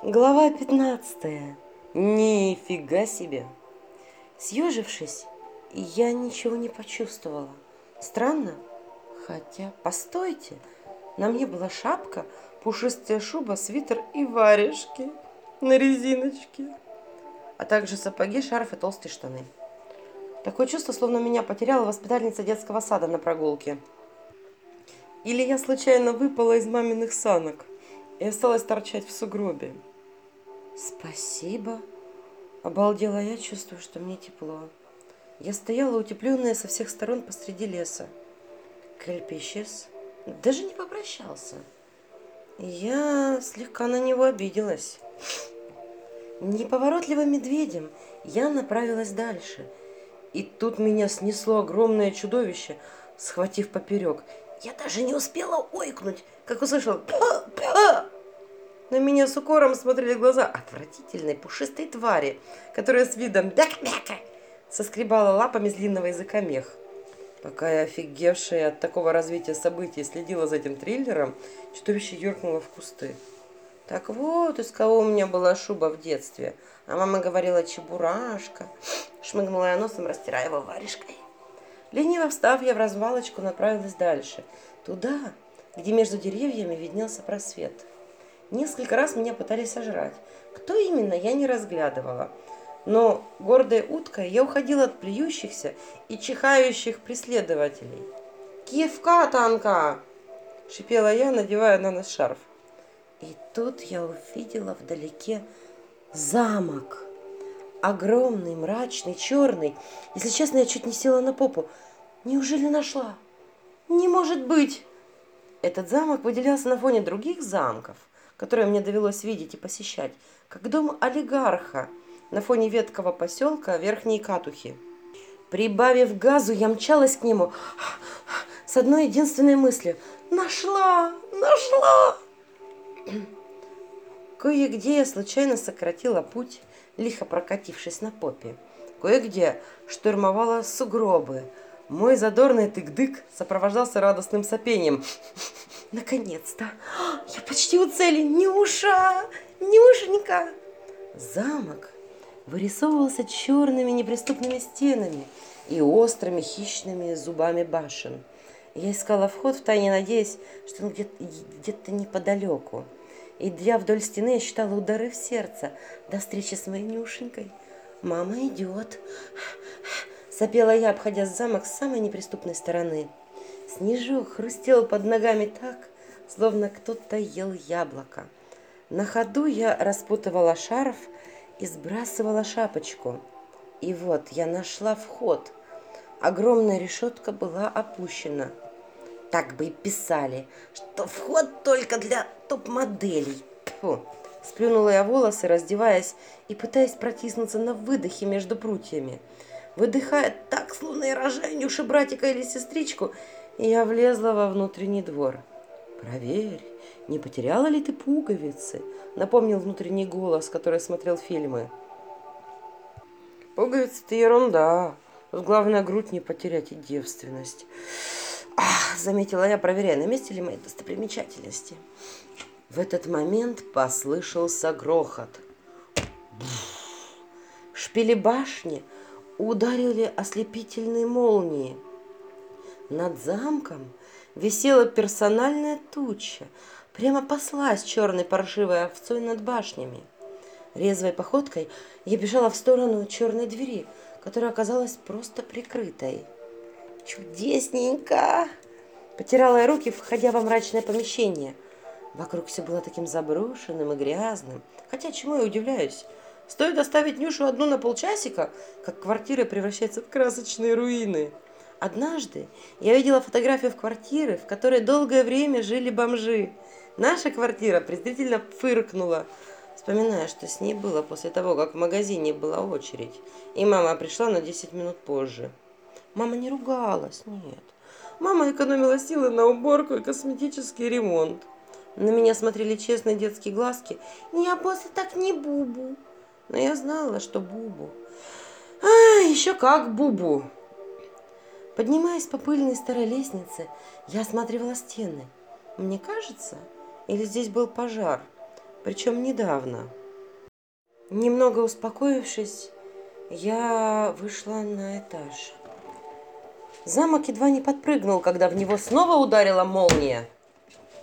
Глава 15. Нифига себе. Съежившись, я ничего не почувствовала. Странно? Хотя, постойте, на мне была шапка, пушистая шуба, свитер и варежки на резиночке, а также сапоги, шарф и толстые штаны. Такое чувство, словно меня потеряла воспитательница детского сада на прогулке. Или я случайно выпала из маминых санок и осталась торчать в сугробе. «Спасибо!» Обалдела я, чувствую, что мне тепло. Я стояла утепленная со всех сторон посреди леса. Кельпи исчез, даже не попрощался. Я слегка на него обиделась. Неповоротливым медведем я направилась дальше. И тут меня снесло огромное чудовище, схватив поперек. Я даже не успела ойкнуть, как услышала «Па-па!» На меня с укором смотрели глаза отвратительной пушистой твари, которая с видом бяк-бяка соскребала лапами с длинного языка мех. Пока я, офигевшая от такого развития событий, следила за этим триллером, чудовище юркнуло в кусты. Так вот, из кого у меня была шуба в детстве. А мама говорила «чебурашка». Шмыгнула я носом, растирая его варежкой. Лениво встав, я в развалочку направилась дальше. Туда, где между деревьями виднелся просвет. Несколько раз меня пытались сожрать. Кто именно, я не разглядывала. Но, гордая утка, я уходила от плюющихся и чихающих преследователей. «Киевка, танка!» – шипела я, надевая на нос шарф. И тут я увидела вдалеке замок. Огромный, мрачный, черный. Если честно, я чуть не села на попу. Неужели нашла? Не может быть! Этот замок выделялся на фоне других замков которое мне довелось видеть и посещать, как дом олигарха на фоне веткого поселка Верхней Катухи. Прибавив газу, я мчалась к нему с одной единственной мыслью. «Нашла! Нашла!» Кое-где я случайно сократила путь, лихо прокатившись на попе. Кое-где штурмовала сугробы. Мой задорный тык-дык сопровождался радостным сопением. Наконец-то! Я почти у цели! Нюша! Нюшенька! Замок вырисовывался черными неприступными стенами и острыми хищными зубами башен. Я искала вход в тайне, надеясь, что он где-то где неподалеку. Идя вдоль стены, я считала удары в сердце до встречи с моей Нюшенькой. «Мама идет!» Сопела я, обходя замок с самой неприступной стороны. Снежок хрустел под ногами так, словно кто-то ел яблоко. На ходу я распутывала шарф и сбрасывала шапочку. И вот я нашла вход. Огромная решетка была опущена. Так бы и писали, что вход только для топ-моделей. Сплюнула я волосы, раздеваясь и пытаясь протиснуться на выдохе между прутьями. Выдыхая так, словно я рожаю Нюши братика или сестричку, я влезла во внутренний двор. «Проверь, не потеряла ли ты пуговицы?» Напомнил внутренний голос, который смотрел фильмы. «Пуговицы – это ерунда. Тут главное грудь не потерять и девственность». «Ах!» – заметила я, проверяя, на месте ли мои достопримечательности. В этот момент послышался грохот. В шпиле башни ударили ослепительные молнии – над замком висела персональная туча, прямо послась черной паршивой овцой над башнями. Резвой походкой я бежала в сторону черной двери, которая оказалась просто прикрытой. «Чудесненько!» Потирала я руки, входя во мрачное помещение. Вокруг все было таким заброшенным и грязным. Хотя чему я удивляюсь? Стоит оставить Нюшу одну на полчасика, как квартира превращается в красочные руины. Однажды я видела фотографию в квартире, в которой долгое время жили бомжи. Наша квартира презрительно фыркнула, вспоминая, что с ней было после того, как в магазине была очередь, и мама пришла на 10 минут позже. Мама не ругалась, нет. Мама экономила силы на уборку и косметический ремонт. На меня смотрели честные детские глазки. Я после так не бубу. Но я знала, что бубу. А, еще как бубу. Поднимаясь по пыльной старой лестнице, я осматривала стены. Мне кажется, или здесь был пожар? причем недавно. Немного успокоившись, я вышла на этаж. Замок едва не подпрыгнул, когда в него снова ударила молния.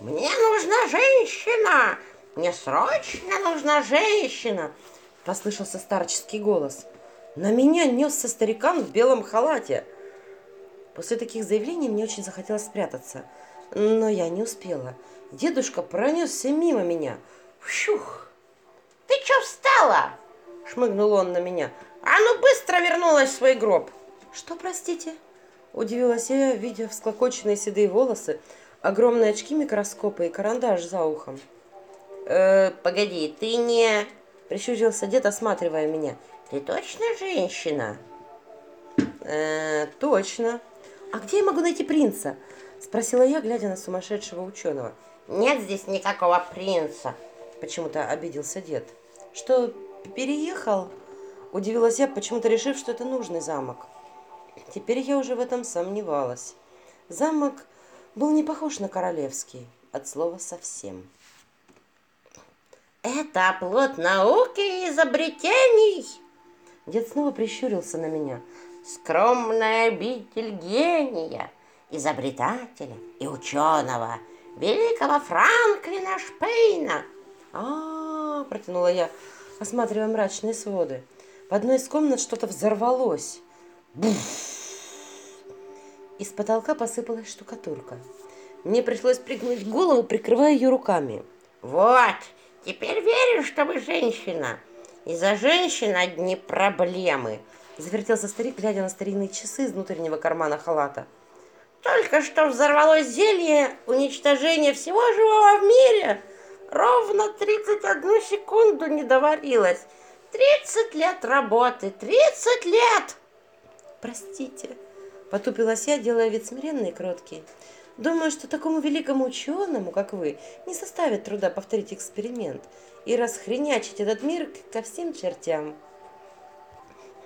«Мне нужна женщина! Мне срочно нужна женщина!» Послышался старческий голос. На меня несся старикан в белом халате. После таких заявлений мне очень захотелось спрятаться, но я не успела. Дедушка пронесся мимо меня. Вщух! Ты что встала? Шмыгнул он на меня. А ну быстро вернулась в свой гроб. Что, простите? Удивилась я, видя всклокоченные седые волосы, огромные очки микроскопа и карандаш за ухом. Э, погоди, ты не... Прищурился дед, осматривая меня. Ты точно женщина? Э, точно. А где я могу найти принца? Спросила я, глядя на сумасшедшего ученого. Нет здесь никакого принца. Почему-то обиделся дед. Что, переехал? Удивилась я, почему-то решив, что это нужный замок. Теперь я уже в этом сомневалась. Замок был не похож на королевский, от слова совсем. Это плод науки и изобретений. Дед снова прищурился на меня. Скромная обитель гения, изобретателя и ученого, великого Франклина Шпейна – а, протянула я, осматривая мрачные своды. В одной из комнат что-то взорвалось. Из потолка посыпалась штукатурка. Мне пришлось пригнуть голову, прикрывая ее руками. Вот, теперь веришь, что вы женщина. Из-за женщин одни проблемы. Завертелся старик, глядя на старинные часы из внутреннего кармана халата. Только что взорвалось зелье уничтожения всего живого в мире – Ровно 31 секунду не доварилась. 30 лет работы, 30 лет! Простите, потупилась я, делая вид смиренный и кроткий. Думаю, что такому великому ученому, как вы, не составит труда повторить эксперимент и расхренячить этот мир ко всем чертям.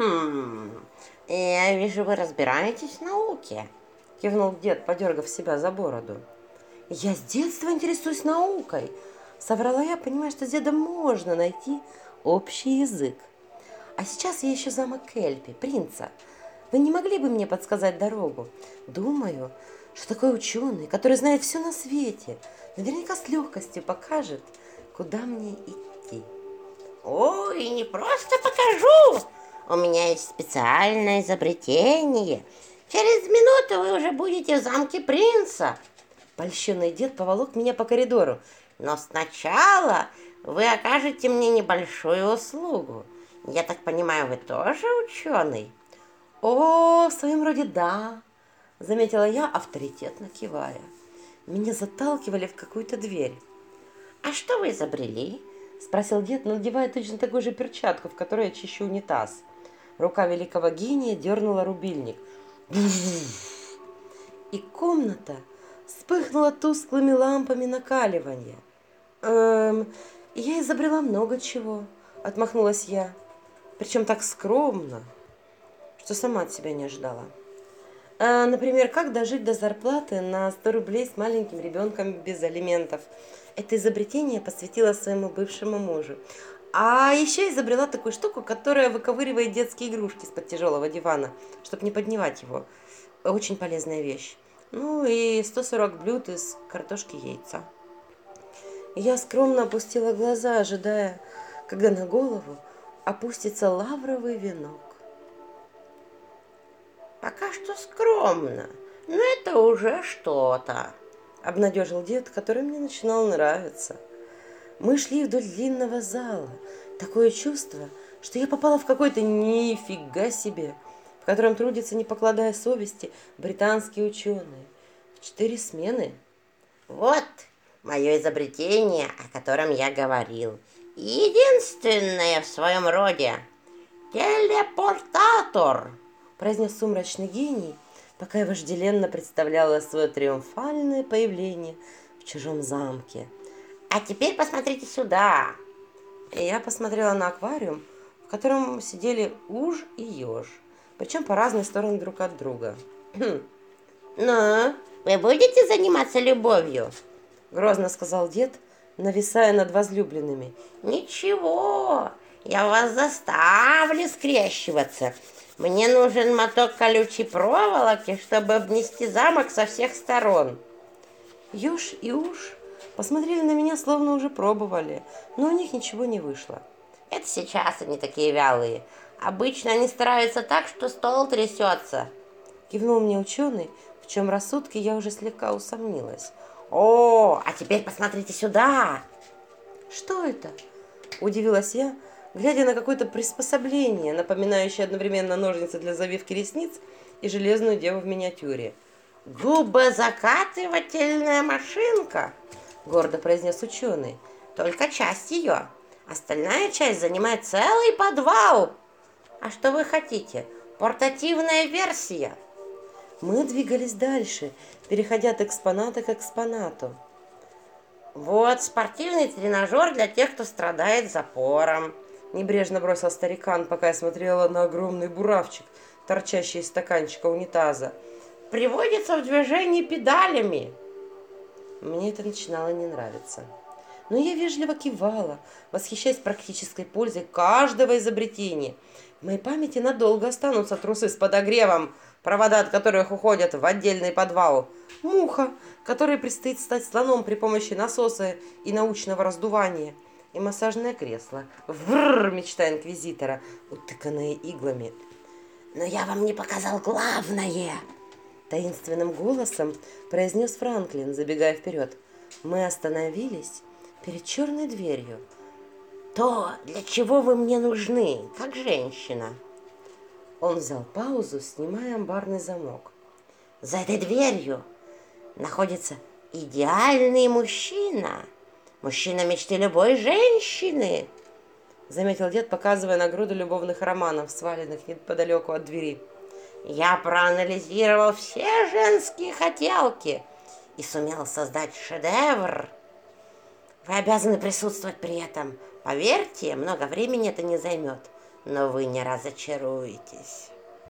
Хм, я вижу, вы разбираетесь в науке, кивнул дед, подергав себя за бороду. Я с детства интересуюсь наукой, Соврала я, понимая, что с дедом можно найти общий язык. А сейчас я ищу замок Кельпи, принца. Вы не могли бы мне подсказать дорогу? Думаю, что такой ученый, который знает все на свете, наверняка с легкостью покажет, куда мне идти. Ой, не просто покажу. У меня есть специальное изобретение. Через минуту вы уже будете в замке принца. Польщенный дед поволок меня по коридору, но сначала вы окажете мне небольшую услугу. Я так понимаю, вы тоже ученый? О, в своем роде да, заметила я, авторитетно кивая. Меня заталкивали в какую-то дверь. А что вы изобрели? Спросил дед, надевая точно такую же перчатку, в которой я чищу унитаз. Рука великого гения дернула рубильник. И комната вспыхнула тусклыми лампами накаливания. Эм, я изобрела много чего, отмахнулась я. Причем так скромно, что сама от себя не ожидала. А, например, как дожить до зарплаты на 100 рублей с маленьким ребенком без алиментов. Это изобретение посвятила своему бывшему мужу. А еще изобрела такую штуку, которая выковыривает детские игрушки из-под тяжелого дивана, чтобы не поднимать его. Очень полезная вещь. Ну и 140 блюд из картошки и яйца. Я скромно опустила глаза, ожидая, когда на голову опустится лавровый венок. «Пока что скромно, но это уже что-то», — обнадежил дед, который мне начинал нравиться. Мы шли вдоль длинного зала. Такое чувство, что я попала в какой-то нифига себе, в котором трудятся, не покладая совести, британские ученые. В четыре смены. «Вот», мое изобретение, о котором я говорил. Единственное в своем роде. Телепортатор, произнес сумрачный гений, пока я вожделенно представляла свое триумфальное появление в чужом замке. А теперь посмотрите сюда. И я посмотрела на аквариум, в котором сидели уж и еж, причем по разные стороны друг от друга. Ну, вы будете заниматься любовью? Грозно сказал дед, нависая над возлюбленными. Ничего, я вас заставлю скрещиваться. Мне нужен моток колючей проволоки, чтобы обнести замок со всех сторон. Ёж и уж посмотрели на меня, словно уже пробовали, но у них ничего не вышло. Это сейчас они такие вялые. Обычно они стараются так, что стол трясется. Кивнул мне ученый, в чем рассудке я уже слегка усомнилась. О, а теперь посмотрите сюда. Что это? Удивилась я, глядя на какое-то приспособление, напоминающее одновременно ножницы для завивки ресниц и железную деву в миниатюре. «Губозакатывательная машинка», — гордо произнес ученый. «Только часть ее. Остальная часть занимает целый подвал. А что вы хотите? Портативная версия». Мы двигались дальше, переходя от экспоната к экспонату. «Вот спортивный тренажер для тех, кто страдает запором», Небрежно бросил старикан, пока я смотрела на огромный буравчик, торчащий из стаканчика унитаза. «Приводится в движение педалями». Мне это начинало не нравиться. Но я вежливо кивала, восхищаясь практической пользой каждого изобретения. В моей памяти надолго останутся трусы с подогревом, провода от которых уходят в отдельный подвал. Муха, которой предстоит стать слоном при помощи насоса и научного раздувания – и массажное кресло. Врррр, мечта инквизитора, утыканные иглами. «Но я вам не показал главное!» Таинственным голосом произнес Франклин, забегая вперед. Мы остановились перед черной дверью. «То, для чего вы мне нужны, как женщина?» Он взял паузу, снимая амбарный замок. «За этой дверью находится идеальный мужчина!» Мужчина мечты любой женщины, заметил дед, показывая на груду любовных романов, сваленных неподалеку от двери. Я проанализировал все женские хотелки и сумел создать шедевр. Вы обязаны присутствовать при этом. Поверьте, много времени это не займет, но вы не разочаруетесь.